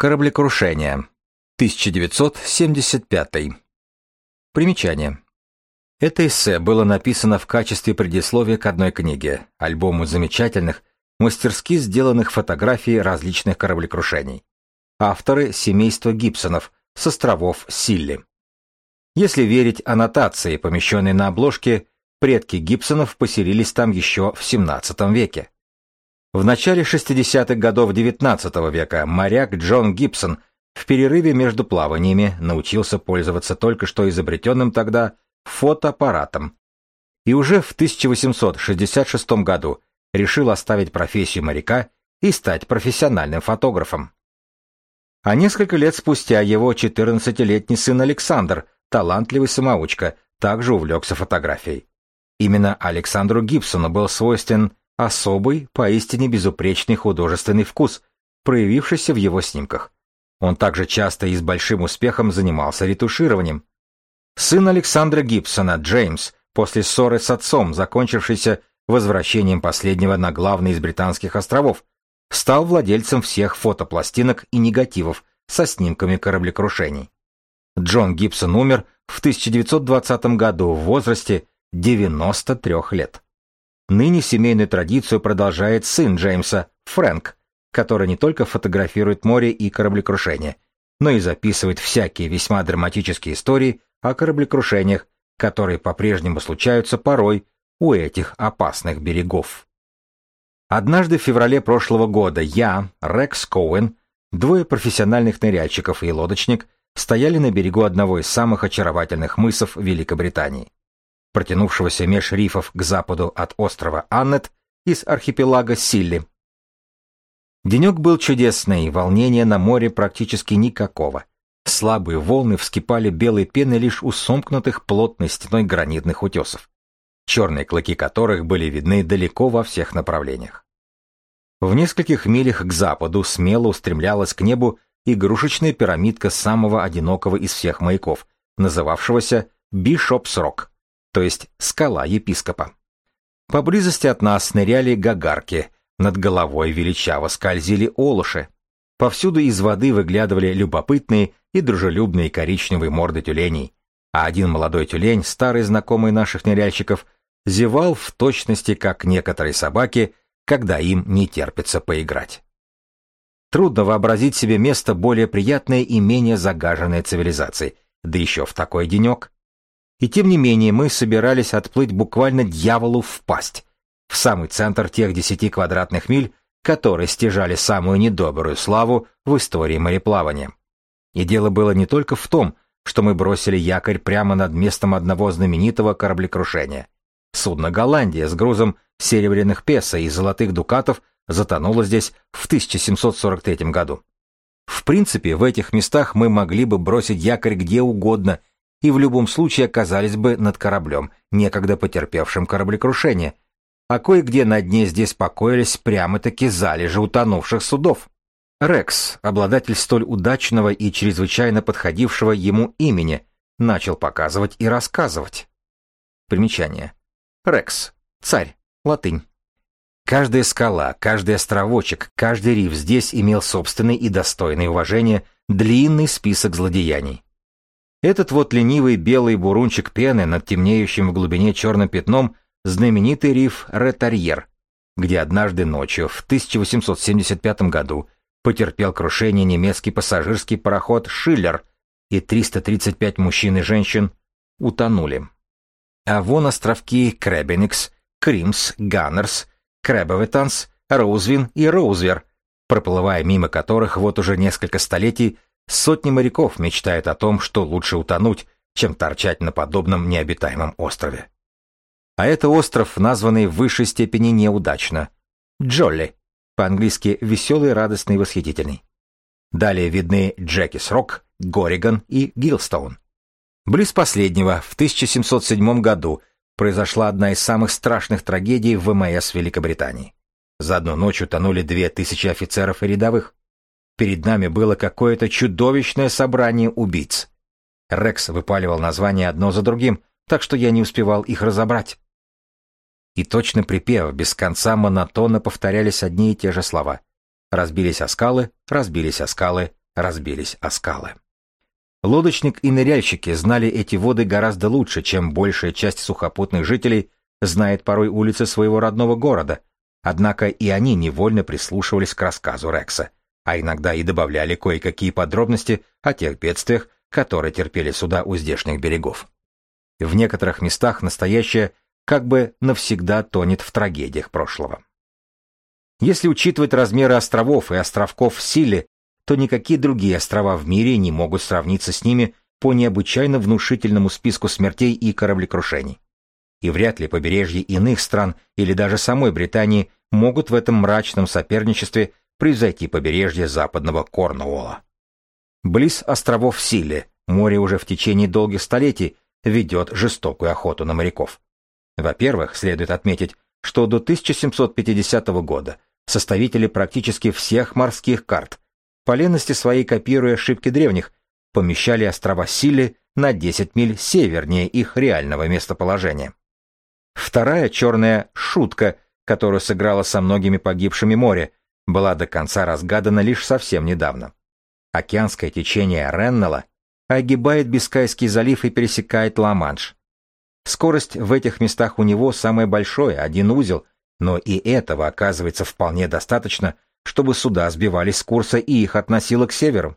Кораблекрушение. 1975. Примечание. Это эссе было написано в качестве предисловия к одной книге, альбому замечательных, мастерски сделанных фотографий различных кораблекрушений. Авторы – семейство Гибсонов с островов Силли. Если верить аннотации, помещенной на обложке, предки Гибсонов поселились там еще в XVII веке. В начале 60-х годов XIX века моряк Джон Гибсон в перерыве между плаваниями научился пользоваться только что изобретенным тогда фотоаппаратом и уже в 1866 году решил оставить профессию моряка и стать профессиональным фотографом. А несколько лет спустя его 14-летний сын Александр, талантливый самоучка, также увлекся фотографией. Именно Александру Гибсону был свойствен особый, поистине безупречный художественный вкус, проявившийся в его снимках. Он также часто и с большим успехом занимался ретушированием. Сын Александра Гибсона, Джеймс, после ссоры с отцом, закончившейся возвращением последнего на главный из британских островов, стал владельцем всех фотопластинок и негативов со снимками кораблекрушений. Джон Гибсон умер в 1920 году в возрасте 93 лет. Ныне семейную традицию продолжает сын Джеймса, Фрэнк, который не только фотографирует море и кораблекрушения, но и записывает всякие весьма драматические истории о кораблекрушениях, которые по-прежнему случаются порой у этих опасных берегов. Однажды в феврале прошлого года я, Рекс Коуэн, двое профессиональных ныряльщиков и лодочник стояли на берегу одного из самых очаровательных мысов Великобритании протянувшегося меж рифов к западу от острова Аннет из архипелага Силли. Денек был чудесный, волнения на море практически никакого. Слабые волны вскипали белой пеной лишь у сомкнутых плотной стеной гранитных утесов, черные клыки которых были видны далеко во всех направлениях. В нескольких милях к западу смело устремлялась к небу игрушечная пирамидка самого одинокого из всех маяков, называвшегося Бишопс-Рок то есть скала епископа. Поблизости от нас ныряли гагарки, над головой величаво скользили олуши. Повсюду из воды выглядывали любопытные и дружелюбные коричневые морды тюленей, а один молодой тюлень, старый знакомый наших ныряльщиков, зевал в точности, как некоторые собаки, когда им не терпится поиграть. Трудно вообразить себе место более приятное и менее загаженной цивилизации, да еще в такой денек. И тем не менее мы собирались отплыть буквально дьяволу в пасть, в самый центр тех десяти квадратных миль, которые стяжали самую недобрую славу в истории мореплавания. И дело было не только в том, что мы бросили якорь прямо над местом одного знаменитого кораблекрушения. Судно «Голландия» с грузом серебряных песо и золотых дукатов затонуло здесь в 1743 году. В принципе, в этих местах мы могли бы бросить якорь где угодно и в любом случае оказались бы над кораблем, некогда потерпевшим кораблекрушение, а кое-где на дне здесь покоились прямо-таки залежи утонувших судов. Рекс, обладатель столь удачного и чрезвычайно подходившего ему имени, начал показывать и рассказывать. Примечание. Рекс. Царь. Латынь. Каждая скала, каждый островочек, каждый риф здесь имел собственный и достойный уважения длинный список злодеяний. Этот вот ленивый белый бурунчик пены над темнеющим в глубине черным пятном знаменитый риф Ретарьер, где однажды ночью в 1875 году потерпел крушение немецкий пассажирский пароход «Шиллер», и 335 мужчин и женщин утонули. А вон островки Кребеникс, Кримс, Ганнерс, Кребоветанс, Роузвин и Роузвер, проплывая мимо которых вот уже несколько столетий Сотни моряков мечтают о том, что лучше утонуть, чем торчать на подобном необитаемом острове. А это остров, названный в высшей степени неудачно. Джолли, по-английски веселый, радостный, восхитительный. Далее видны Джекис Рок, Гориган и Гилстоун. Близ последнего, в 1707 году, произошла одна из самых страшных трагедий в ВМС Великобритании. За одну ночь утонули две тысячи офицеров и рядовых. Перед нами было какое-то чудовищное собрание убийц. Рекс выпаливал названия одно за другим, так что я не успевал их разобрать. И точно припев, без конца монотонно повторялись одни и те же слова. Разбились о скалы, разбились о скалы, разбились о скалы. Лодочник и ныряльщики знали эти воды гораздо лучше, чем большая часть сухопутных жителей знает порой улицы своего родного города, однако и они невольно прислушивались к рассказу Рекса, а иногда и добавляли кое-какие подробности о тех бедствиях, которые терпели суда у здешних берегов. В некоторых местах настоящее как бы навсегда тонет в трагедиях прошлого. Если учитывать размеры островов и островков в силе, то никакие другие острова в мире не могут сравниться с ними по необычайно внушительному списку смертей и кораблекрушений. И вряд ли побережья иных стран или даже самой Британии могут в этом мрачном соперничестве превзойти побережье западного Корнуолла. Близ островов Силе море уже в течение долгих столетий ведет жестокую охоту на моряков. Во-первых, следует отметить, что до 1750 года составители практически всех морских карт, по ленности своей копируя ошибки древних, помещали острова Сили на 10 миль севернее их реального местоположения. Вторая черная шутка, которую сыграла со многими погибшими море, была до конца разгадана лишь совсем недавно. Океанское течение Реннелла огибает Бискайский залив и пересекает Ла-Манш. Скорость в этих местах у него самая большая, один узел, но и этого оказывается вполне достаточно, чтобы суда сбивались с курса и их относило к северу.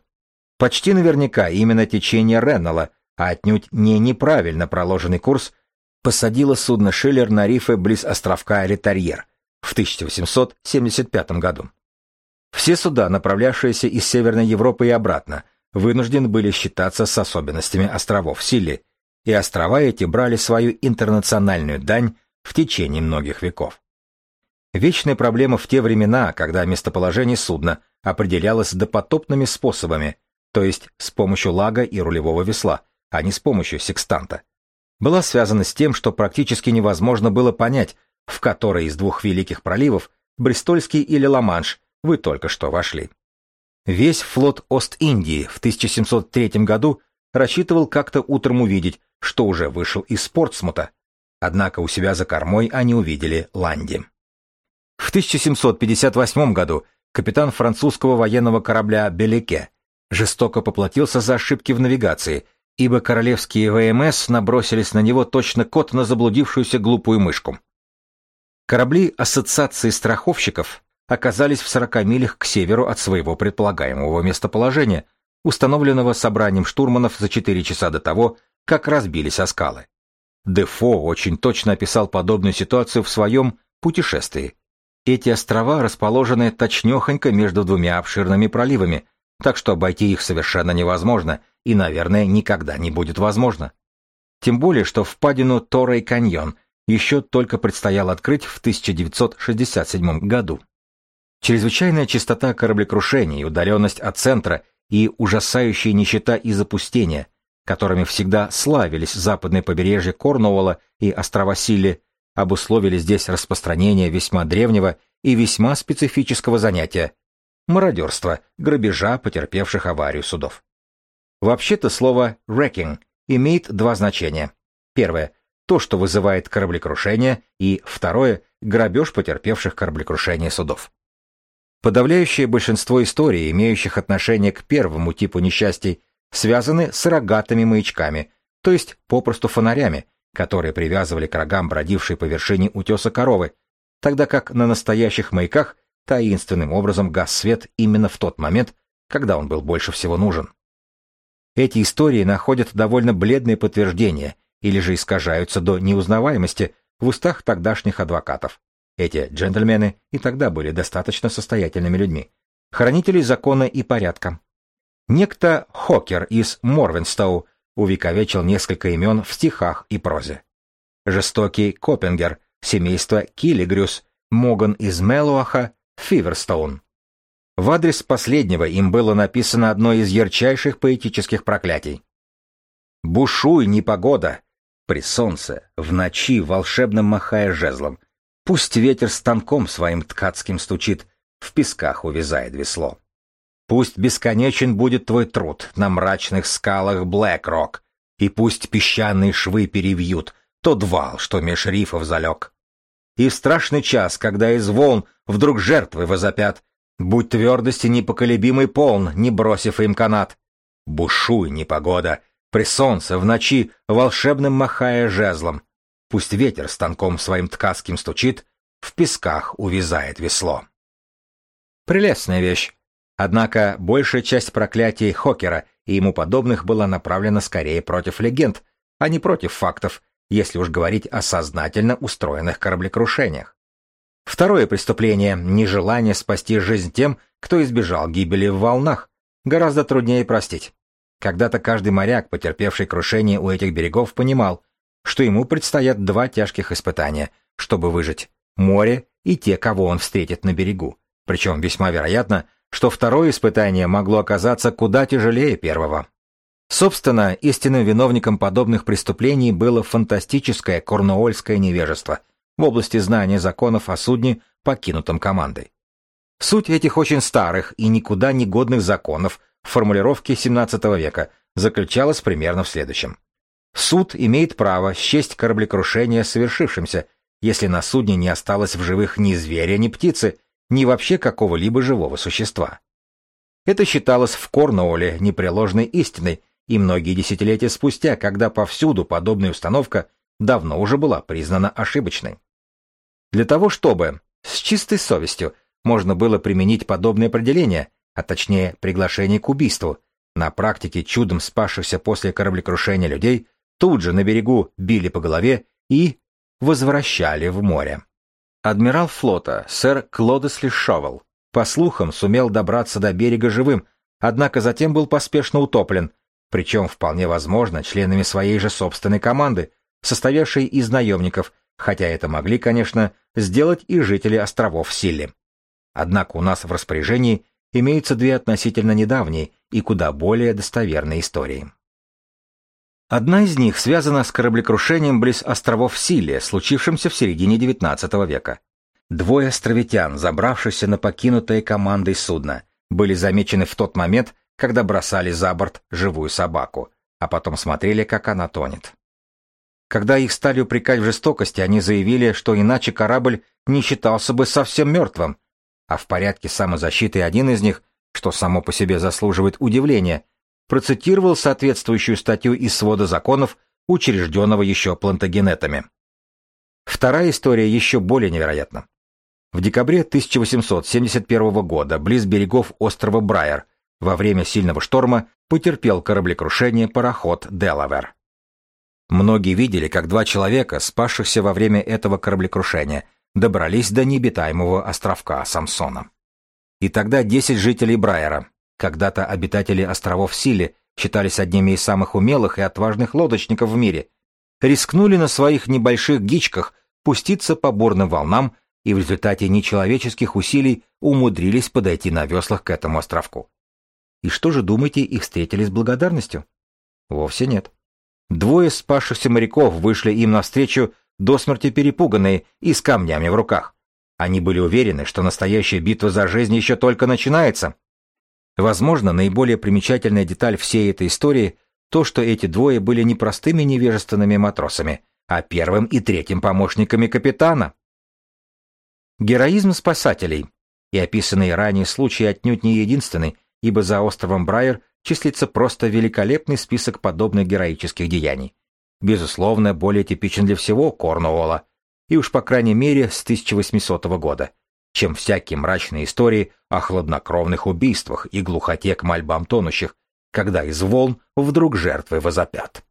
Почти наверняка именно течение Реннелла, а отнюдь не неправильно проложенный курс, посадило судно Шиллер на рифы близ островка Ретарьер в 1875 году. Все суда, направлявшиеся из Северной Европы и обратно, вынуждены были считаться с особенностями островов Сили, и острова эти брали свою интернациональную дань в течение многих веков. Вечная проблема в те времена, когда местоположение судна определялось допотопными способами, то есть с помощью лага и рулевого весла, а не с помощью секстанта, была связана с тем, что практически невозможно было понять, в который из двух великих проливов, Бристольский или Ла-Манш, вы только что вошли. Весь флот Ост-Индии в 1703 году рассчитывал как-то утром увидеть, что уже вышел из Портсмута, однако у себя за кормой они увидели Ланди. В 1758 году капитан французского военного корабля «Белеке» жестоко поплатился за ошибки в навигации, ибо королевские ВМС набросились на него точно кот на заблудившуюся глупую мышку. Корабли Ассоциации страховщиков оказались в 40 милях к северу от своего предполагаемого местоположения, установленного собранием штурманов за 4 часа до того, как разбились о скалы. Дефо очень точно описал подобную ситуацию в своем «Путешествии». Эти острова расположены точнёхонько между двумя обширными проливами, так что обойти их совершенно невозможно и, наверное, никогда не будет возможно. Тем более, что впадину Торрей каньон еще только предстояло открыть в 1967 году. Чрезвычайная частота кораблекрушений, удаленность от центра и ужасающая нищета и запустение, которыми всегда славились западное побережье Корнуолла и острова Силли, обусловили здесь распространение весьма древнего и весьма специфического занятия – мародерства, грабежа потерпевших аварию судов. Вообще-то слово «wrecking» имеет два значения. Первое – то, что вызывает кораблекрушение, и второе – грабеж потерпевших кораблекрушение судов. Подавляющее большинство историй, имеющих отношение к первому типу несчастий, связаны с рогатыми маячками, то есть попросту фонарями, которые привязывали к рогам бродившей по вершине утеса коровы, тогда как на настоящих маяках таинственным образом гас свет именно в тот момент, когда он был больше всего нужен. Эти истории находят довольно бледные подтверждения или же искажаются до неузнаваемости в устах тогдашних адвокатов, эти джентльмены и тогда были достаточно состоятельными людьми, хранителей закона и порядка. Некто Хокер из Морвенстоу увековечил несколько имен в стихах и прозе. Жестокий Коппингер, семейство Киллигрюс, Моган из Мелуаха, Фиверстоун. В адрес последнего им было написано одно из ярчайших поэтических проклятий. «Бушуй, непогода! При солнце, в ночи, волшебно махая жезлом, Пусть ветер станком своим ткацким стучит, в песках увязает весло. Пусть бесконечен будет твой труд на мрачных скалах Блэк-Рок, и пусть песчаные швы перевьют тот вал, что меж рифов залег. И в страшный час, когда из волн вдруг жертвы возопят, Будь твердости непоколебимый полн, не бросив им канат. Бушуй, непогода, при солнце, в ночи, волшебным махая жезлом. Пусть ветер станком своим ткацким стучит, в песках увязает весло. Прелестная вещь. Однако большая часть проклятий Хокера и ему подобных была направлена скорее против легенд, а не против фактов, если уж говорить о сознательно устроенных кораблекрушениях. Второе преступление – нежелание спасти жизнь тем, кто избежал гибели в волнах, гораздо труднее простить. Когда-то каждый моряк, потерпевший крушение у этих берегов, понимал, что ему предстоят два тяжких испытания, чтобы выжить – море и те, кого он встретит на берегу. Причем весьма вероятно, что второе испытание могло оказаться куда тяжелее первого. Собственно, истинным виновником подобных преступлений было фантастическое корнуольское невежество в области знания законов о судне, покинутом командой. Суть этих очень старых и никуда не годных законов в формулировке XVII века заключалась примерно в следующем. Суд имеет право счесть кораблекрушение совершившимся, если на судне не осталось в живых ни зверя, ни птицы, ни вообще какого-либо живого существа. Это считалось в Корнуолле непреложной истиной, и многие десятилетия спустя, когда повсюду подобная установка давно уже была признана ошибочной. Для того, чтобы с чистой совестью можно было применить подобное определение, а точнее приглашение к убийству, на практике чудом спасшихся после кораблекрушения людей тут же на берегу били по голове и возвращали в море. Адмирал флота, сэр Клодесли Шовел, по слухам, сумел добраться до берега живым, однако затем был поспешно утоплен, причем вполне возможно членами своей же собственной команды, состоявшей из наемников, хотя это могли, конечно, сделать и жители островов Силли. Однако у нас в распоряжении имеются две относительно недавние и куда более достоверные истории. Одна из них связана с кораблекрушением близ островов Силия, случившимся в середине XIX века. Двое островитян, забравшихся на покинутое командой судно, были замечены в тот момент, когда бросали за борт живую собаку, а потом смотрели, как она тонет. Когда их стали упрекать в жестокости, они заявили, что иначе корабль не считался бы совсем мертвым, а в порядке самозащиты один из них, что само по себе заслуживает удивления, процитировал соответствующую статью из свода законов, учрежденного еще плантагенетами. Вторая история еще более невероятна. В декабре 1871 года близ берегов острова Брайер во время сильного шторма потерпел кораблекрушение пароход «Делавер». Многие видели, как два человека, спасшихся во время этого кораблекрушения, добрались до необитаемого островка Самсона. И тогда 10 жителей Брайера, когда-то обитатели островов Сили, считались одними из самых умелых и отважных лодочников в мире, рискнули на своих небольших гичках пуститься по бурным волнам и в результате нечеловеческих усилий умудрились подойти на веслах к этому островку. И что же, думаете, их встретили с благодарностью? Вовсе нет. Двое спасшихся моряков вышли им навстречу до смерти перепуганные и с камнями в руках. Они были уверены, что настоящая битва за жизнь еще только начинается. Возможно, наиболее примечательная деталь всей этой истории то, что эти двое были не простыми невежественными матросами, а первым и третьим помощниками капитана. Героизм спасателей и описанные ранее случаи отнюдь не единственный, ибо за островом Брайер числится просто великолепный список подобных героических деяний. Безусловно, более типичен для всего Корнуолла, и уж по крайней мере с 1800 года, чем всякие мрачные истории о хладнокровных убийствах и глухоте к мольбам тонущих, когда из волн вдруг жертвы возопят.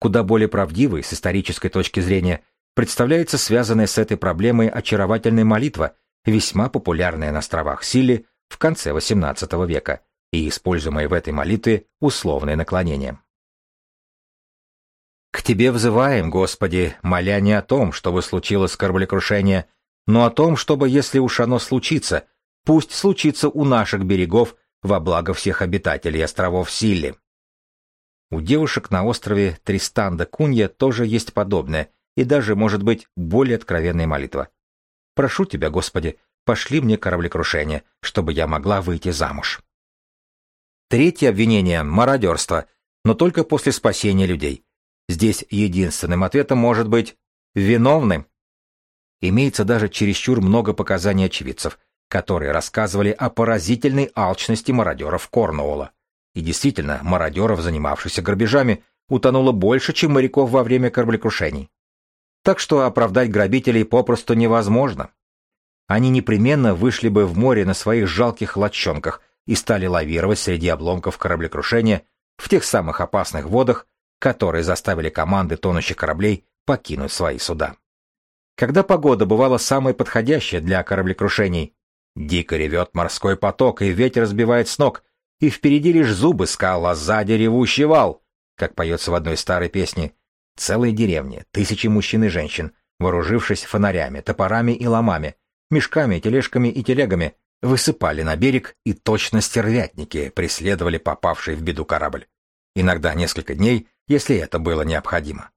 Куда более правдивой с исторической точки зрения представляется связанная с этой проблемой очаровательная молитва, весьма популярная на островах Сили в конце XVIII века и используемая в этой молитве условное наклонение. «К Тебе взываем, Господи, моля не о том, чтобы случилось кораблекрушение, но о том, чтобы, если уж оно случится, пусть случится у наших берегов во благо всех обитателей островов Силли. У девушек на острове Тристанда Кунья тоже есть подобное, и даже, может быть, более откровенная молитва. «Прошу тебя, Господи, пошли мне кораблекрушение, чтобы я могла выйти замуж». Третье обвинение – мародерство, но только после спасения людей. Здесь единственным ответом может быть «виновны». Имеется даже чересчур много показаний очевидцев, которые рассказывали о поразительной алчности мародеров Корнуолла. И действительно, мародеров, занимавшихся грабежами, утонуло больше, чем моряков во время кораблекрушений. Так что оправдать грабителей попросту невозможно. Они непременно вышли бы в море на своих жалких лодчонках и стали лавировать среди обломков кораблекрушения в тех самых опасных водах, которые заставили команды тонущих кораблей покинуть свои суда. Когда погода бывала самой подходящей для кораблекрушений, дико ревет морской поток, и ветер сбивает с ног, и впереди лишь зубы скал, а сзади ревущий вал, как поется в одной старой песне. Целые деревни, тысячи мужчин и женщин, вооружившись фонарями, топорами и ломами, мешками, тележками и телегами, высыпали на берег, и точно стервятники преследовали попавший в беду корабль. Иногда несколько дней, если это было необходимо.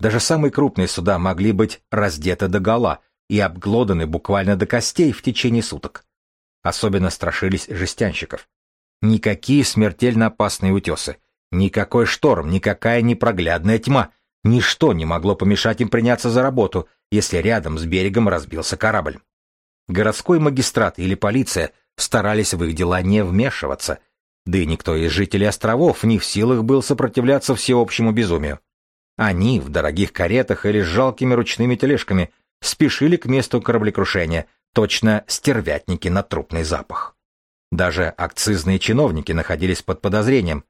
Даже самые крупные суда могли быть раздеты до гола и обглоданы буквально до костей в течение суток. Особенно страшились жестянщиков. Никакие смертельно опасные утесы, никакой шторм, никакая непроглядная тьма, ничто не могло помешать им приняться за работу, если рядом с берегом разбился корабль. Городской магистрат или полиция старались в их дела не вмешиваться, да и никто из жителей островов не в силах был сопротивляться всеобщему безумию. Они в дорогих каретах или с жалкими ручными тележками спешили к месту кораблекрушения, точно стервятники на трупный запах. Даже акцизные чиновники находились под подозрением.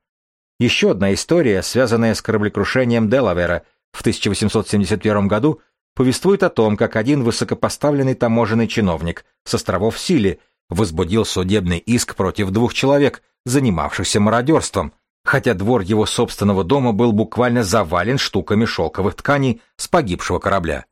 Еще одна история, связанная с кораблекрушением Делавера в 1871 году, повествует о том, как один высокопоставленный таможенный чиновник с островов Сили возбудил судебный иск против двух человек, занимавшихся мародерством, хотя двор его собственного дома был буквально завален штуками шелковых тканей с погибшего корабля.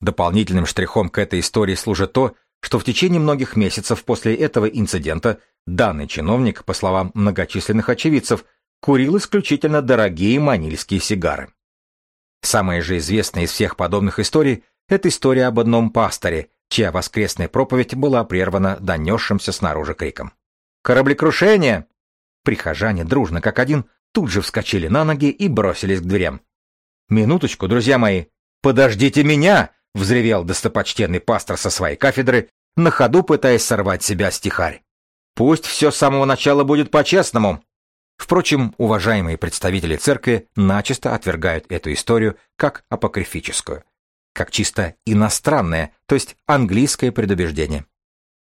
Дополнительным штрихом к этой истории служит то, что в течение многих месяцев после этого инцидента данный чиновник, по словам многочисленных очевидцев, курил исключительно дорогие манильские сигары. Самая же известная из всех подобных историй – это история об одном пасторе, чья воскресная проповедь была прервана донесшимся снаружи криком. «Кораблекрушение! Прихожане дружно, как один, тут же вскочили на ноги и бросились к дверям. «Минуточку, друзья мои! Подождите меня!» — взревел достопочтенный пастор со своей кафедры, на ходу пытаясь сорвать себя стихарь. «Пусть все с самого начала будет по-честному!» Впрочем, уважаемые представители церкви начисто отвергают эту историю как апокрифическую, как чисто иностранное, то есть английское предубеждение.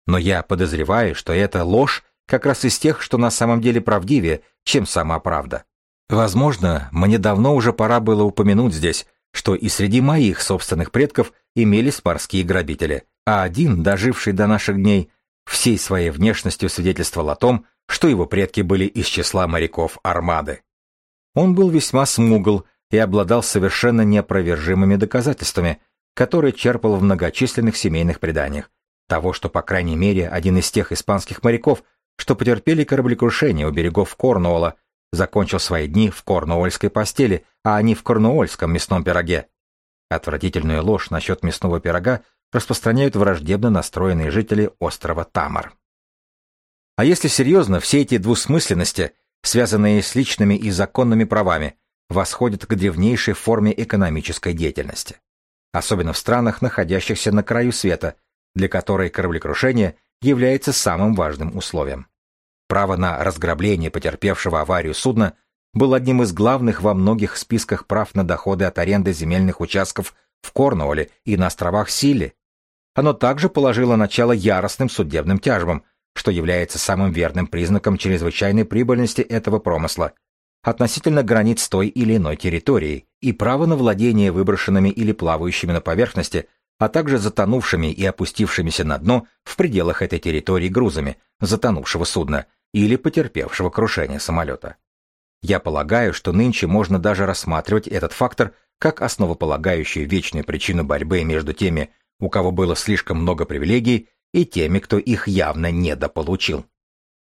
Но я подозреваю, что это ложь как раз из тех, что на самом деле правдивее, чем сама правда. Возможно, мне давно уже пора было упомянуть здесь, что и среди моих собственных предков имелись морские грабители, а один, доживший до наших дней, всей своей внешностью свидетельствовал о том, что его предки были из числа моряков армады. Он был весьма смугл и обладал совершенно неопровержимыми доказательствами, которые черпал в многочисленных семейных преданиях, того, что, по крайней мере, один из тех испанских моряков, что потерпели кораблекрушение у берегов Корнуолла, закончил свои дни в корнуольской постели, а не в корнуольском мясном пироге. Отвратительную ложь насчет мясного пирога распространяют враждебно настроенные жители острова Тамар. А если серьезно, все эти двусмысленности, связанные с личными и законными правами, восходят к древнейшей форме экономической деятельности. Особенно в странах, находящихся на краю света, для которой кораблекрушение – является самым важным условием. Право на разграбление потерпевшего аварию судна был одним из главных во многих списках прав на доходы от аренды земельных участков в Корнуолле и на островах Сили. Оно также положило начало яростным судебным тяжбам, что является самым верным признаком чрезвычайной прибыльности этого промысла относительно границ той или иной территории и право на владение выброшенными или плавающими на поверхности а также затонувшими и опустившимися на дно в пределах этой территории грузами затонувшего судна или потерпевшего крушение самолета. Я полагаю, что нынче можно даже рассматривать этот фактор как основополагающую вечную причину борьбы между теми, у кого было слишком много привилегий, и теми, кто их явно недополучил.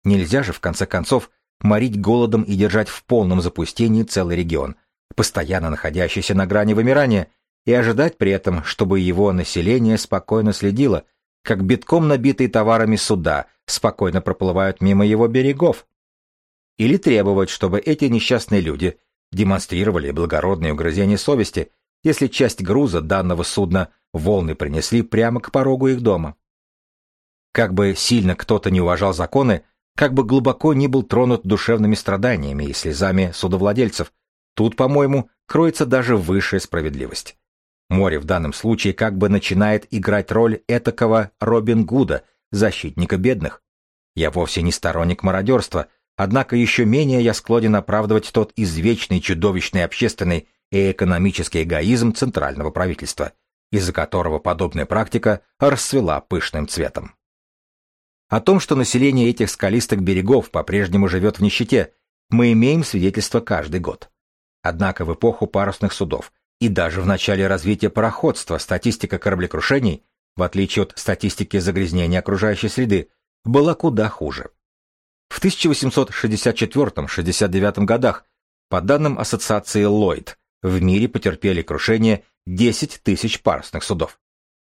Нельзя же, в конце концов, морить голодом и держать в полном запустении целый регион, постоянно находящийся на грани вымирания, и ожидать при этом, чтобы его население спокойно следило, как битком набитые товарами суда спокойно проплывают мимо его берегов. Или требовать, чтобы эти несчастные люди демонстрировали благородное угрызение совести, если часть груза данного судна волны принесли прямо к порогу их дома. Как бы сильно кто-то не уважал законы, как бы глубоко не был тронут душевными страданиями и слезами судовладельцев, тут, по-моему, кроется даже высшая справедливость. Море в данном случае как бы начинает играть роль этакого Робин Гуда, защитника бедных. Я вовсе не сторонник мародерства, однако еще менее я склонен оправдывать тот извечный чудовищный общественный и экономический эгоизм центрального правительства, из-за которого подобная практика расцвела пышным цветом. О том, что население этих скалистых берегов по-прежнему живет в нищете, мы имеем свидетельство каждый год. Однако в эпоху парусных судов и даже в начале развития пароходства статистика кораблекрушений, в отличие от статистики загрязнения окружающей среды, была куда хуже. В 1864-69 годах, по данным ассоциации Lloyd, в мире потерпели крушение 10 тысяч парусных судов.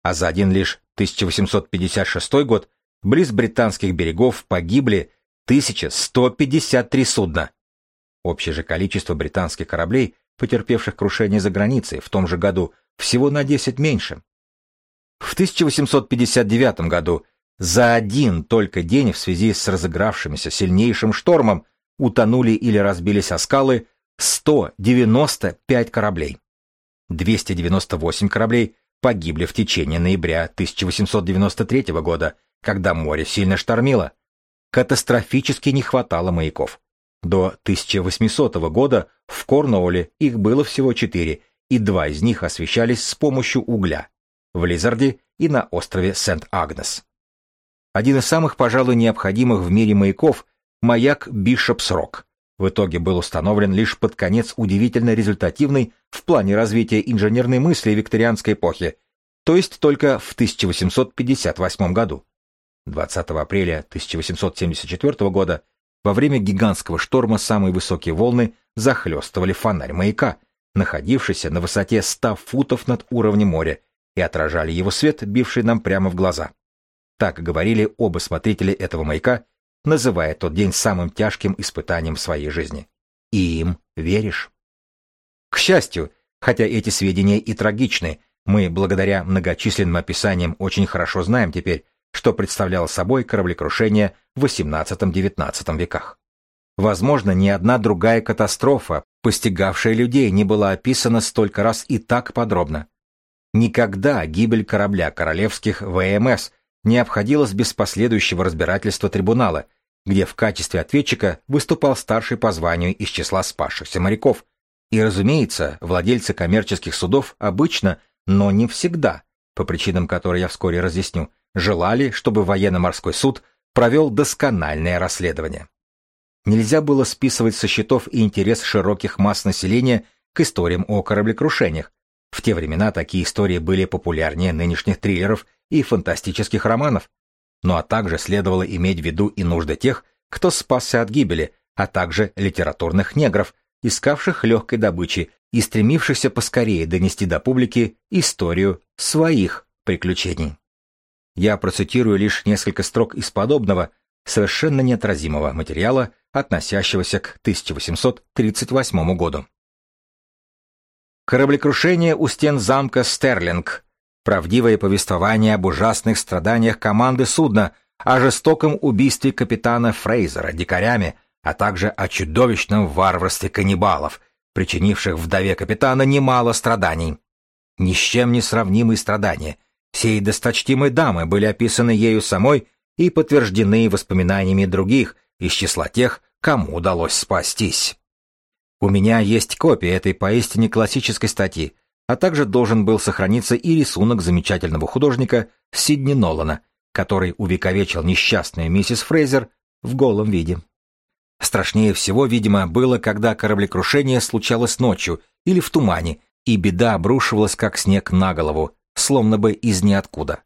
А за один лишь 1856 год Близ британских берегов погибли 1153 судна. Общее же количество британских кораблей, потерпевших крушение за границей в том же году, всего на 10 меньше. В 1859 году за один только день в связи с разыгравшимся сильнейшим штормом утонули или разбились о скалы 195 кораблей. 298 кораблей погибли в течение ноября 1893 года, когда море сильно штормило. Катастрофически не хватало маяков. До 1800 года в Корнуолле их было всего четыре, и два из них освещались с помощью угля – в Лизарде и на острове Сент-Агнес. Один из самых, пожалуй, необходимых в мире маяков – маяк Бишопс-Рок. В итоге был установлен лишь под конец удивительно результативный в плане развития инженерной мысли викторианской эпохи, то есть только в 1858 году. 20 апреля 1874 года во время гигантского шторма самые высокие волны захлестывали фонарь маяка, находившийся на высоте 100 футов над уровнем моря, и отражали его свет, бивший нам прямо в глаза. Так говорили оба смотрители этого маяка, называя тот день самым тяжким испытанием своей жизни. И им веришь. К счастью, хотя эти сведения и трагичны, мы, благодаря многочисленным описаниям, очень хорошо знаем теперь, что представляло собой кораблекрушение в XVIII-XIX веках. Возможно, ни одна другая катастрофа, постигавшая людей, не была описана столько раз и так подробно. Никогда гибель корабля королевских ВМС не обходилась без последующего разбирательства трибунала, где в качестве ответчика выступал старший по званию из числа спасшихся моряков. И, разумеется, владельцы коммерческих судов обычно, но не всегда, по причинам, которые я вскоре разъясню, желали, чтобы военно-морской суд провел доскональное расследование. Нельзя было списывать со счетов и интерес широких масс населения к историям о кораблекрушениях. В те времена такие истории были популярнее нынешних триллеров и фантастических романов. Ну а также следовало иметь в виду и нужды тех, кто спасся от гибели, а также литературных негров, искавших легкой добычи и стремившихся поскорее донести до публики историю своих приключений. Я процитирую лишь несколько строк из подобного, совершенно неотразимого материала, относящегося к 1838 году. Кораблекрушение у стен замка Стерлинг. Правдивое повествование об ужасных страданиях команды судна, о жестоком убийстве капитана Фрейзера дикарями, а также о чудовищном варварстве каннибалов, причинивших вдове капитана немало страданий. Ни с чем не сравнимые страдания, Сей досточтимой дамы были описаны ею самой и подтверждены воспоминаниями других из числа тех, кому удалось спастись. У меня есть копия этой поистине классической статьи, а также должен был сохраниться и рисунок замечательного художника Сидни Нолана, который увековечил несчастную миссис Фрейзер в голом виде. Страшнее всего, видимо, было, когда кораблекрушение случалось ночью или в тумане, и беда обрушивалась как снег на голову, словно бы из ниоткуда.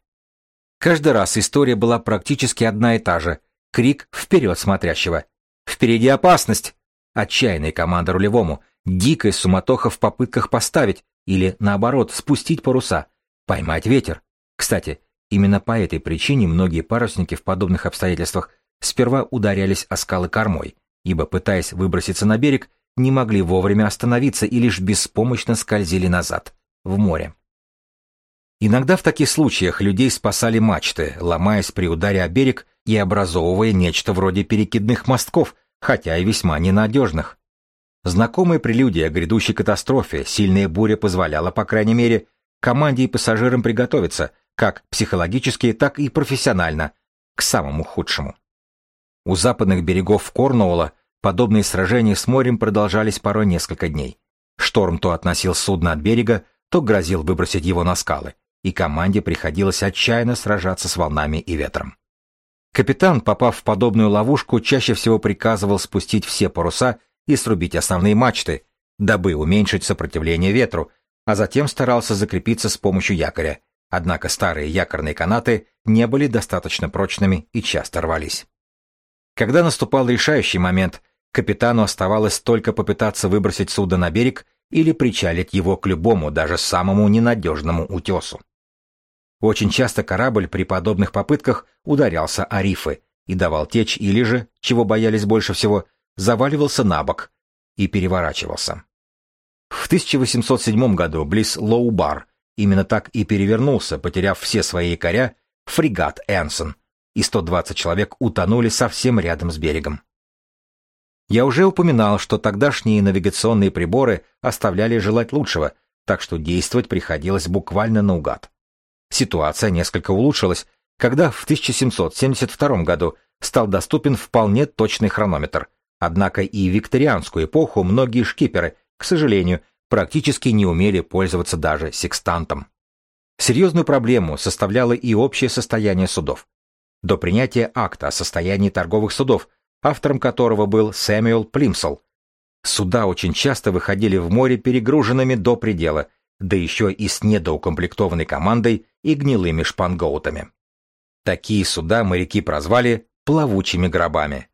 Каждый раз история была практически одна и та же. Крик вперед смотрящего. «Впереди опасность!» Отчаянная команда рулевому. Дикая суматоха в попытках поставить или, наоборот, спустить паруса. Поймать ветер. Кстати, именно по этой причине многие парусники в подобных обстоятельствах сперва ударялись о скалы кормой, ибо, пытаясь выброситься на берег, не могли вовремя остановиться и лишь беспомощно скользили назад, в море. Иногда в таких случаях людей спасали мачты, ломаясь при ударе о берег и образовывая нечто вроде перекидных мостков, хотя и весьма ненадежных. Знакомая прелюдия о грядущей катастрофе, сильная буря позволяла, по крайней мере, команде и пассажирам приготовиться, как психологически, так и профессионально, к самому худшему. У западных берегов Корнуолла подобные сражения с морем продолжались порой несколько дней. Шторм то относил судно от берега, то грозил выбросить его на скалы, и команде приходилось отчаянно сражаться с волнами и ветром. Капитан, попав в подобную ловушку, чаще всего приказывал спустить все паруса и срубить основные мачты, дабы уменьшить сопротивление ветру, а затем старался закрепиться с помощью якоря, однако старые якорные канаты не были достаточно прочными и часто рвались. Когда наступал решающий момент, капитану оставалось только попытаться выбросить судно на берег или причалить его к любому, даже самому ненадежному утесу. Очень часто корабль при подобных попытках ударялся о рифы и давал течь или же, чего боялись больше всего, заваливался на бок и переворачивался. В 1807 году близ Лоу-Бар именно так и перевернулся, потеряв все свои якоря, фрегат Энсон, и 120 человек утонули совсем рядом с берегом. Я уже упоминал, что тогдашние навигационные приборы оставляли желать лучшего, так что действовать приходилось буквально наугад. Ситуация несколько улучшилась, когда в 1772 году стал доступен вполне точный хронометр, однако и в викторианскую эпоху многие шкиперы, к сожалению, практически не умели пользоваться даже секстантом. Серьезную проблему составляло и общее состояние судов. До принятия акта о состоянии торговых судов, автором которого был Сэмюэл Плимсел, суда очень часто выходили в море перегруженными до предела – да еще и с недоукомплектованной командой и гнилыми шпангоутами. Такие суда моряки прозвали «плавучими гробами».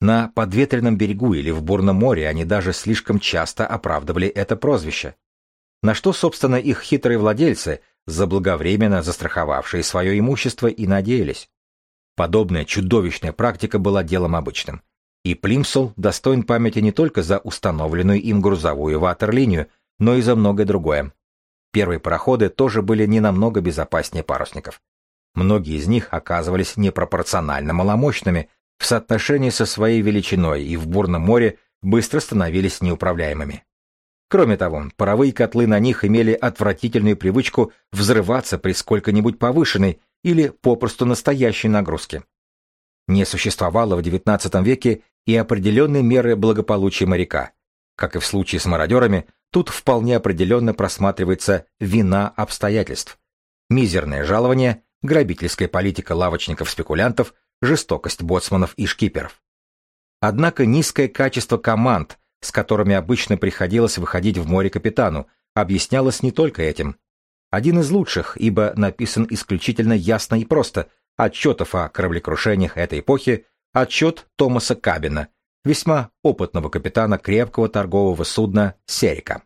На подветренном берегу или в бурном море они даже слишком часто оправдывали это прозвище. На что, собственно, их хитрые владельцы, заблаговременно застраховавшие свое имущество, и надеялись. Подобная чудовищная практика была делом обычным. И Плимсел достоин памяти не только за установленную им грузовую ватерлинию, но и за многое другое. Первые пароходы тоже были не намного безопаснее парусников. Многие из них оказывались непропорционально маломощными в соотношении со своей величиной и в бурном море быстро становились неуправляемыми. Кроме того, паровые котлы на них имели отвратительную привычку взрываться при сколько-нибудь повышенной или попросту настоящей нагрузке. Не существовало в XIX веке и определенной меры благополучия моряка. Как и в случае с мародерами, Тут вполне определенно просматривается вина обстоятельств. Мизерное жалование, грабительская политика лавочников-спекулянтов, жестокость боцманов и шкиперов. Однако низкое качество команд, с которыми обычно приходилось выходить в море капитану, объяснялось не только этим. Один из лучших, ибо написан исключительно ясно и просто, отчетов о кораблекрушениях этой эпохи, отчет Томаса Кабина, весьма опытного капитана крепкого торгового судна «Серика».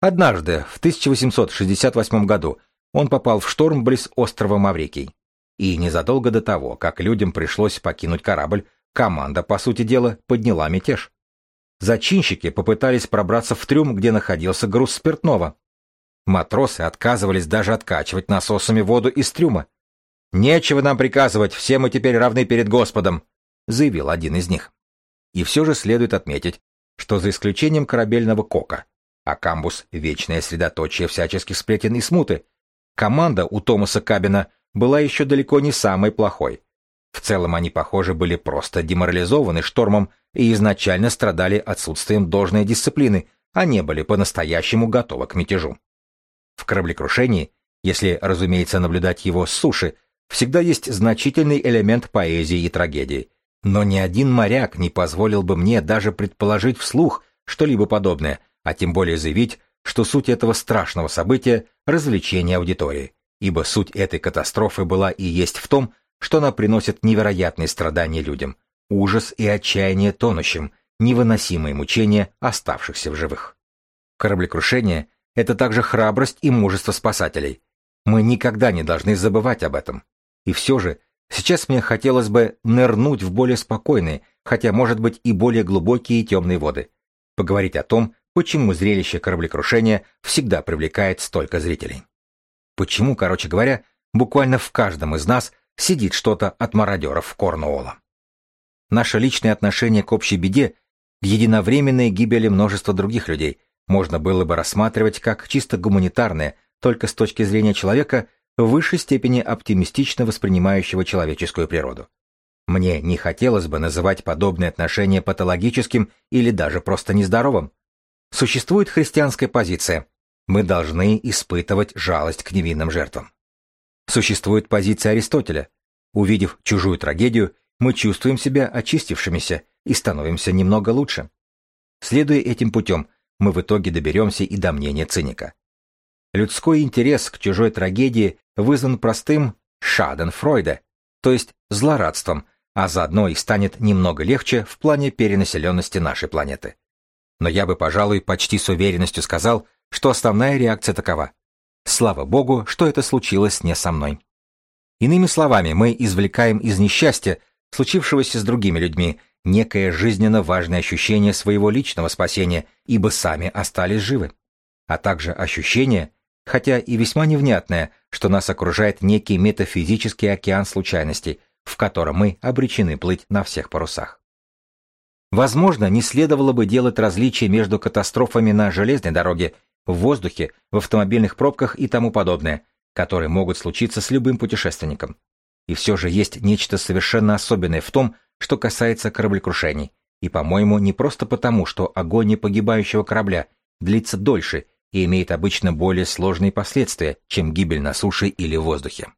Однажды, в 1868 году, он попал в шторм близ острова Маврикий. И незадолго до того, как людям пришлось покинуть корабль, команда, по сути дела, подняла мятеж. Зачинщики попытались пробраться в трюм, где находился груз спиртного. Матросы отказывались даже откачивать насосами воду из трюма. «Нечего нам приказывать, все мы теперь равны перед Господом», — заявил один из них. И все же следует отметить, что за исключением корабельного кока, а камбус — вечное средоточие всяческих сплетен и смуты. Команда у Томаса Кабина была еще далеко не самой плохой. В целом они, похоже, были просто деморализованы штормом и изначально страдали отсутствием должной дисциплины, а не были по-настоящему готовы к мятежу. В кораблекрушении, если, разумеется, наблюдать его с суши, всегда есть значительный элемент поэзии и трагедии. Но ни один моряк не позволил бы мне даже предположить вслух что-либо подобное, а тем более заявить, что суть этого страшного события – развлечение аудитории, ибо суть этой катастрофы была и есть в том, что она приносит невероятные страдания людям, ужас и отчаяние тонущим, невыносимые мучения оставшихся в живых. Кораблекрушение – это также храбрость и мужество спасателей. Мы никогда не должны забывать об этом. И все же, сейчас мне хотелось бы нырнуть в более спокойные, хотя, может быть, и более глубокие и темные воды, поговорить о том, почему зрелище кораблекрушения всегда привлекает столько зрителей. Почему, короче говоря, буквально в каждом из нас сидит что-то от мародеров Корнуолла? Наше личное отношение к общей беде, к единовременной гибели множества других людей, можно было бы рассматривать как чисто гуманитарное, только с точки зрения человека, в высшей степени оптимистично воспринимающего человеческую природу. Мне не хотелось бы называть подобное отношение патологическим или даже просто нездоровым. Существует христианская позиция. Мы должны испытывать жалость к невинным жертвам. Существует позиция Аристотеля. Увидев чужую трагедию, мы чувствуем себя очистившимися и становимся немного лучше. Следуя этим путем, мы в итоге доберемся и до мнения циника. Людской интерес к чужой трагедии вызван простым «шаденфройде», то есть злорадством, а заодно и станет немного легче в плане перенаселенности нашей планеты. Но я бы, пожалуй, почти с уверенностью сказал, что основная реакция такова. Слава Богу, что это случилось не со мной. Иными словами, мы извлекаем из несчастья, случившегося с другими людьми, некое жизненно важное ощущение своего личного спасения, ибо сами остались живы. А также ощущение, хотя и весьма невнятное, что нас окружает некий метафизический океан случайностей, в котором мы обречены плыть на всех парусах. Возможно, не следовало бы делать различия между катастрофами на железной дороге, в воздухе, в автомобильных пробках и тому подобное, которые могут случиться с любым путешественником. И все же есть нечто совершенно особенное в том, что касается кораблекрушений, и, по-моему, не просто потому, что огонь погибающего корабля длится дольше и имеет обычно более сложные последствия, чем гибель на суше или в воздухе.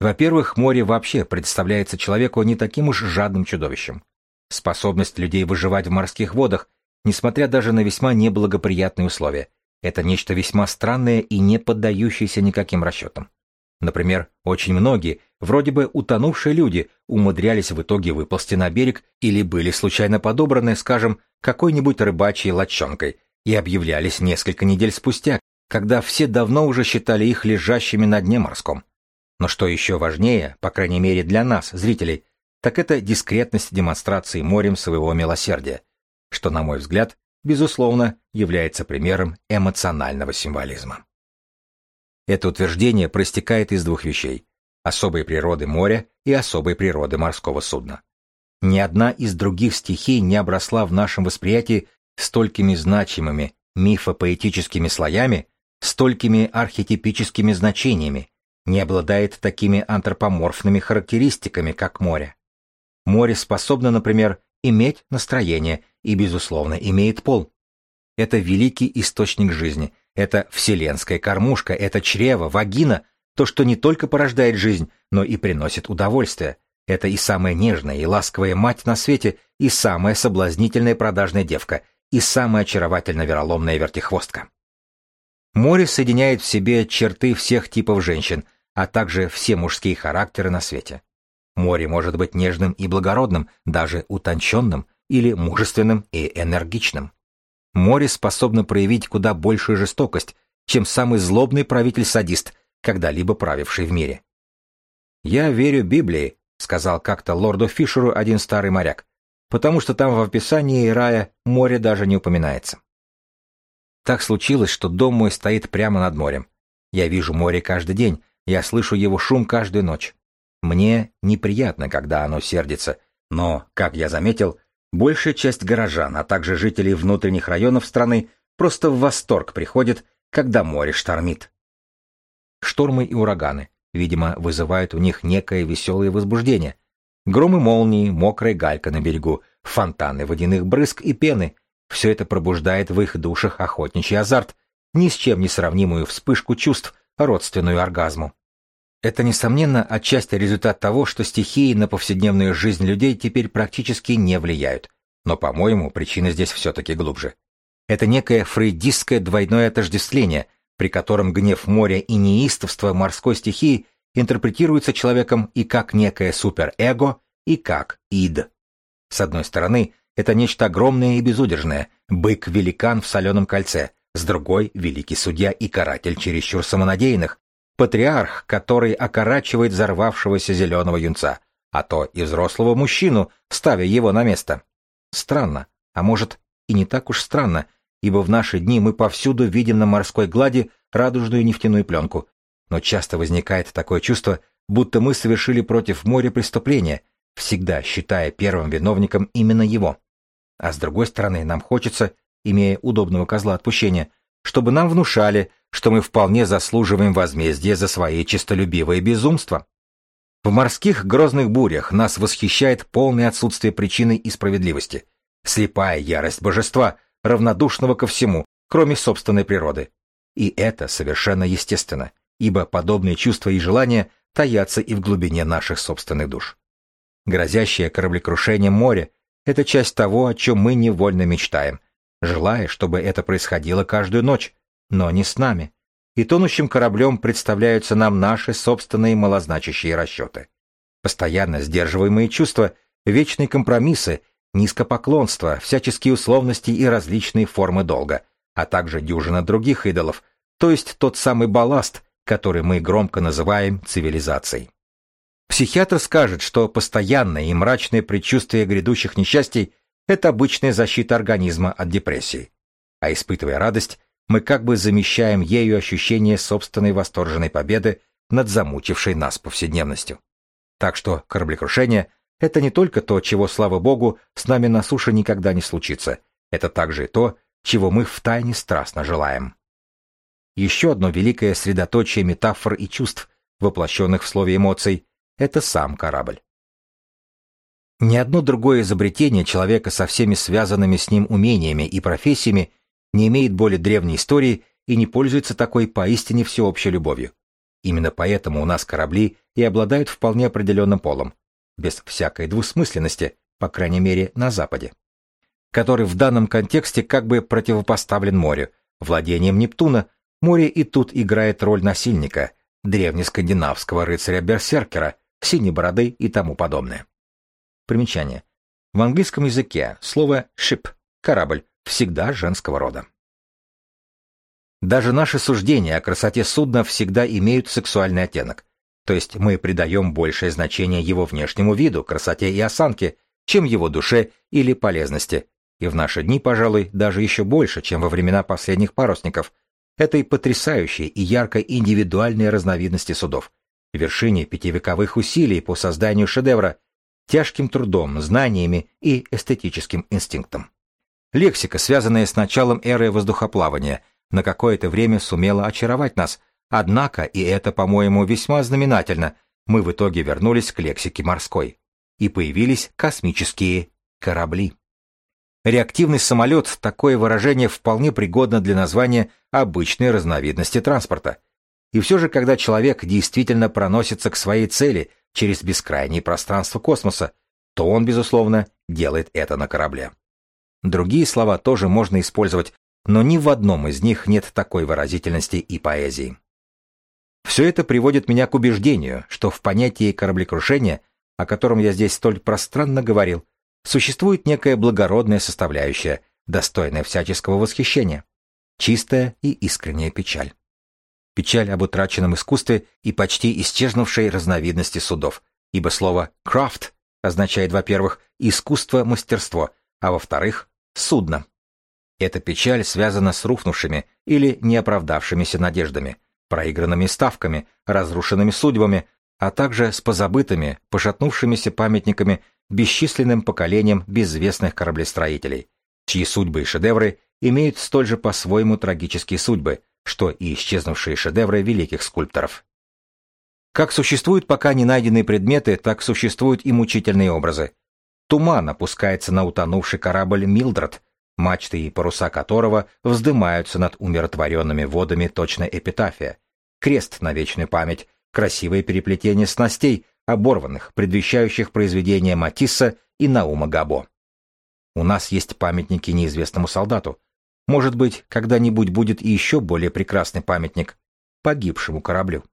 Во-первых, море вообще представляется человеку не таким уж жадным чудовищем. Способность людей выживать в морских водах, несмотря даже на весьма неблагоприятные условия, это нечто весьма странное и не поддающееся никаким расчетам. Например, очень многие, вроде бы утонувшие люди, умудрялись в итоге выползти на берег или были случайно подобраны, скажем, какой-нибудь рыбачьей лодчонкой и объявлялись несколько недель спустя, когда все давно уже считали их лежащими на дне морском. Но что еще важнее, по крайней мере для нас, зрителей, так это дискретность демонстрации морем своего милосердия, что, на мой взгляд, безусловно, является примером эмоционального символизма. Это утверждение проистекает из двух вещей – особой природы моря и особой природы морского судна. Ни одна из других стихий не обросла в нашем восприятии столькими значимыми мифопоэтическими слоями, столькими архетипическими значениями, не обладает такими антропоморфными характеристиками, как море. Море способно, например, иметь настроение и, безусловно, имеет пол. Это великий источник жизни, это вселенская кормушка, это чрево, вагина, то, что не только порождает жизнь, но и приносит удовольствие. Это и самая нежная и ласковая мать на свете, и самая соблазнительная продажная девка, и самая очаровательно вероломная вертихвостка. Море соединяет в себе черты всех типов женщин, а также все мужские характеры на свете. Море может быть нежным и благородным, даже утонченным, или мужественным и энергичным. Море способно проявить куда большую жестокость, чем самый злобный правитель-садист, когда-либо правивший в мире. «Я верю Библии», — сказал как-то лорду Фишеру один старый моряк, потому что там в описании рая море даже не упоминается. Так случилось, что дом мой стоит прямо над морем. Я вижу море каждый день, я слышу его шум каждую ночь. Мне неприятно, когда оно сердится, но, как я заметил, большая часть горожан, а также жителей внутренних районов страны просто в восторг приходит, когда море штормит. Штормы и ураганы, видимо, вызывают у них некое веселое возбуждение. Громы молнии, мокрая галька на берегу, фонтаны водяных брызг и пены — все это пробуждает в их душах охотничий азарт, ни с чем не сравнимую вспышку чувств — родственную оргазму. Это, несомненно, отчасти результат того, что стихии на повседневную жизнь людей теперь практически не влияют. Но, по-моему, причина здесь все-таки глубже. Это некое фрейдистское двойное отождествление, при котором гнев моря и неистовство морской стихии интерпретируются человеком и как некое суперэго, и как ид. С одной стороны, это нечто огромное и безудержное, бык-великан в соленом кольце, с другой — великий судья и каратель чересчур самонадеянных, патриарх, который окорачивает взорвавшегося зеленого юнца, а то и взрослого мужчину, ставя его на место. Странно, а может и не так уж странно, ибо в наши дни мы повсюду видим на морской глади радужную нефтяную пленку, но часто возникает такое чувство, будто мы совершили против моря преступление, всегда считая первым виновником именно его. А с другой стороны, нам хочется, имея удобного козла отпущения, чтобы нам внушали, что мы вполне заслуживаем возмездия за свои честолюбивые безумства. В морских грозных бурях нас восхищает полное отсутствие причины и справедливости, слепая ярость божества, равнодушного ко всему, кроме собственной природы. И это совершенно естественно, ибо подобные чувства и желания таятся и в глубине наших собственных душ. Грозящее кораблекрушение море — это часть того, о чем мы невольно мечтаем, желая, чтобы это происходило каждую ночь, но не с нами. И тонущим кораблем представляются нам наши собственные малозначащие расчеты. Постоянно сдерживаемые чувства, вечные компромиссы, низкопоклонство, всяческие условности и различные формы долга, а также дюжина других идолов, то есть тот самый балласт, который мы громко называем цивилизацией. Психиатр скажет, что постоянное и мрачное предчувствие грядущих несчастий – это обычная защита организма от депрессии. А испытывая радость, мы как бы замещаем ею ощущение собственной восторженной победы над замучившей нас повседневностью. Так что кораблекрушение – это не только то, чего, слава богу, с нами на суше никогда не случится, это также и то, чего мы втайне страстно желаем. Еще одно великое средоточие метафор и чувств, воплощенных в слове эмоций, это сам корабль. Ни одно другое изобретение человека со всеми связанными с ним умениями и профессиями не имеет более древней истории и не пользуется такой поистине всеобщей любовью. Именно поэтому у нас корабли и обладают вполне определенным полом, без всякой двусмысленности, по крайней мере, на Западе, который в данном контексте как бы противопоставлен морю, владением Нептуна, Море и тут играет роль насильника, древнескандинавского рыцаря-берсеркера, синей бороды и тому подобное. Примечание. В английском языке слово «ship» — корабль всегда женского рода. Даже наши суждения о красоте судна всегда имеют сексуальный оттенок, то есть мы придаем большее значение его внешнему виду, красоте и осанке, чем его душе или полезности, и в наши дни, пожалуй, даже еще больше, чем во времена последних парусников — этой потрясающей и ярко индивидуальной разновидности судов, вершине пятивековых усилий по созданию шедевра, тяжким трудом, знаниями и эстетическим инстинктом. Лексика, связанная с началом эры воздухоплавания, на какое-то время сумела очаровать нас, однако, и это, по-моему, весьма знаменательно, мы в итоге вернулись к лексике морской, и появились космические корабли. Реактивный самолет – такое выражение вполне пригодно для названия обычной разновидности транспорта. И все же, когда человек действительно проносится к своей цели через бескрайние пространства космоса, то он, безусловно, делает это на корабле. Другие слова тоже можно использовать, но ни в одном из них нет такой выразительности и поэзии. Все это приводит меня к убеждению, что в понятии кораблекрушения, о котором я здесь столь пространно говорил, существует некая благородная составляющая, достойная всяческого восхищения. Чистая и искренняя печаль. Печаль об утраченном искусстве и почти исчезнувшей разновидности судов, ибо слово «craft» означает, во-первых, искусство-мастерство, а во-вторых, судно. Эта печаль связана с рухнувшими или неоправдавшимися надеждами, проигранными ставками, разрушенными судьбами, а также с позабытыми, пошатнувшимися памятниками бесчисленным поколениям безвестных кораблестроителей, чьи судьбы и шедевры имеют столь же по-своему трагические судьбы, что и исчезнувшие шедевры великих скульпторов. Как существуют пока не найденные предметы, так существуют и мучительные образы. Туман опускается на утонувший корабль «Милдред», мачты и паруса которого вздымаются над умиротворенными водами точно эпитафия, крест на вечную память, красивое переплетение снастей, оборванных, предвещающих произведения Матисса и Наума Габо. У нас есть памятники неизвестному солдату. Может быть, когда-нибудь будет и еще более прекрасный памятник погибшему кораблю.